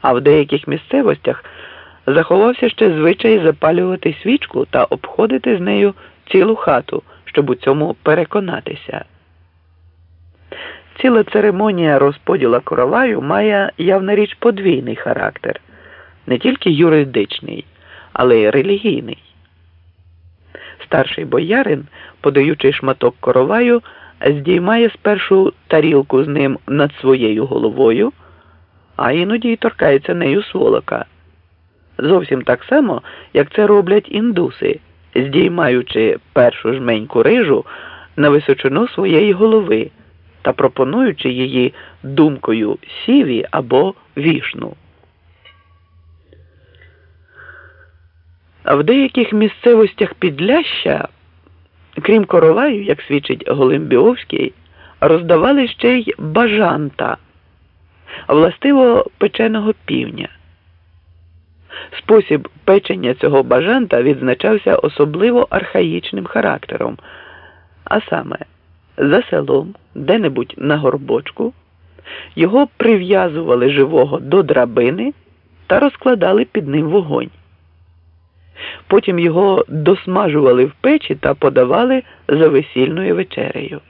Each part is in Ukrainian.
а в деяких місцевостях заховався ще звичай запалювати свічку та обходити з нею цілу хату, щоб у цьому переконатися. Ціла церемонія розподіла короваю має явна річ подвійний характер, не тільки юридичний, але й релігійний. Старший боярин, подаючи шматок короваю, здіймає спершу тарілку з ним над своєю головою, а іноді й торкається нею сволока. Зовсім так само, як це роблять індуси, здіймаючи першу жменьку рижу на височину своєї голови та пропонуючи її думкою сіві або вішну. В деяких місцевостях Підляща, крім короваю, як свідчить Голимбіовський, роздавали ще й бажанта, властиво печеного півня. Спосіб печення цього бажанта відзначався особливо архаїчним характером, а саме, за селом, де-небудь на горбочку, його прив'язували живого до драбини та розкладали під ним вогонь. Потім його досмажували в печі та подавали за весільною вечерею.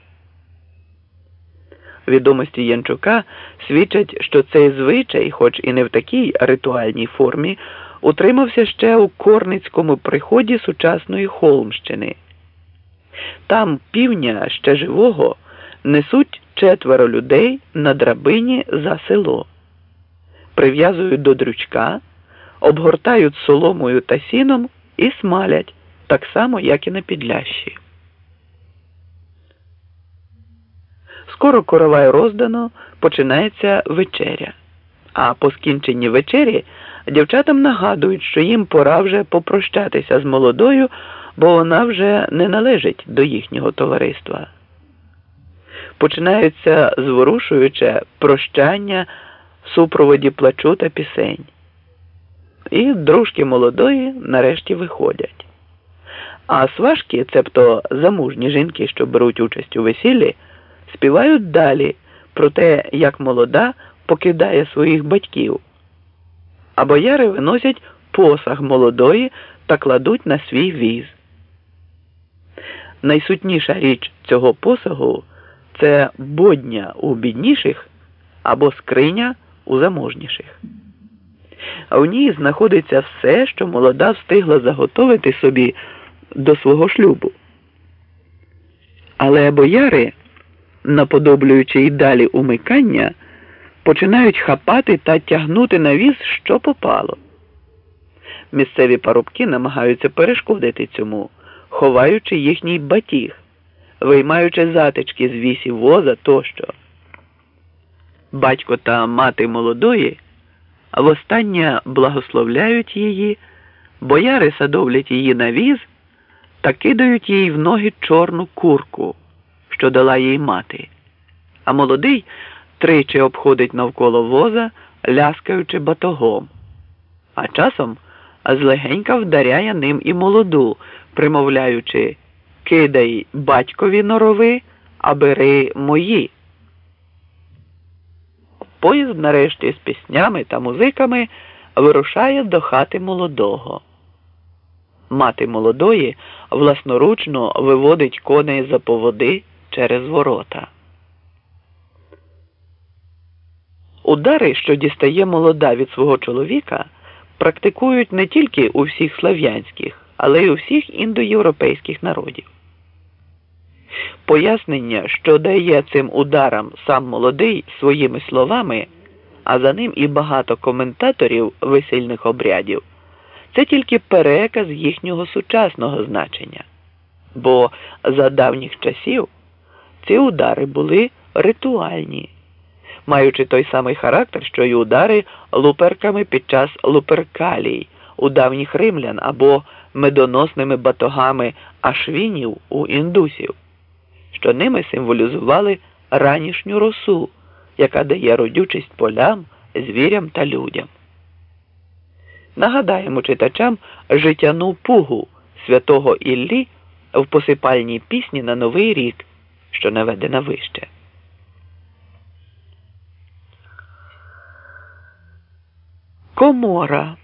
Відомості Янчука свідчать, що цей звичай, хоч і не в такій ритуальній формі, утримався ще у корницькому приході сучасної Холмщини. Там півня ще живого несуть четверо людей на драбині за село, прив'язують до дрючка, обгортають соломою та сіном і смалять так само, як і на підлящі. Скоро коровай роздано, починається вечеря. А по скінченні вечері дівчатам нагадують, що їм пора вже попрощатися з молодою, бо вона вже не належить до їхнього товариства. Починаються зворушуюче прощання в супроводі плачу та пісень. І дружки молодої нарешті виходять. А сважки, цебто замужні жінки, що беруть участь у весіллі, співають далі про те, як молода покидає своїх батьків, а бояри виносять посаг молодої та кладуть на свій віз. Найсутніша річ цього посагу це бодня у бідніших або скриня у заможніших. А в ній знаходиться все, що молода встигла заготовити собі до свого шлюбу. Але бояри наподоблюючи й далі умикання, починають хапати та тягнути на віз, що попало. Місцеві парубки намагаються перешкодити цьому, ховаючи їхній батіг, виймаючи затички з вісі воза тощо. Батько та мати молодої востаннє благословляють її, бояри садовлять її на віз та кидають їй в ноги чорну курку що дала їй мати, а молодий тричі обходить навколо воза, ляскаючи батогом, а часом злегенька вдаряє ним і молоду, примовляючи Кидай батькові норови, а бери мої. Поїзд нарешті з піснями та музиками вирушає до хати молодого. Мати молодої власноручно виводить коней за поводи через ворота. Удари, що дістає молода від свого чоловіка, практикують не тільки у всіх слав'янських, але й у всіх індоєвропейських народів. Пояснення, що дає цим ударам сам молодий своїми словами, а за ним і багато коментаторів весільних обрядів, це тільки переказ їхнього сучасного значення. Бо за давніх часів. Ці удари були ритуальні, маючи той самий характер, що й удари луперками під час луперкалій у давніх римлян або медоносними батогами ашвінів у індусів, що ними символізували ранішню росу, яка дає родючість полям, звірям та людям. Нагадаємо читачам життяну пугу святого Іллі в посипальній пісні на Новий рік що наведена вище. комора.